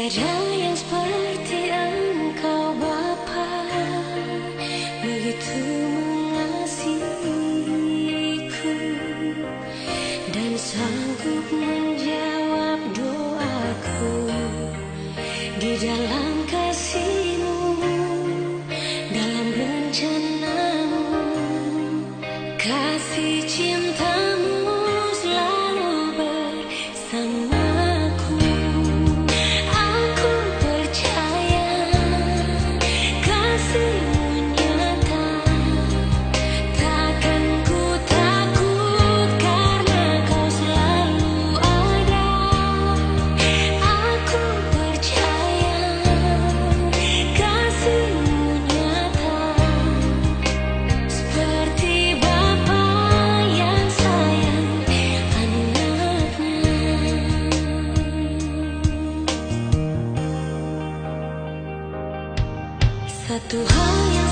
Tiada yang seperti engkau Bapa. Begitu mengasihiku Dan sanggup menjawab doaku. Di dalam kasihmu Dalam rencanamu Kasih cintamu Satu hal yang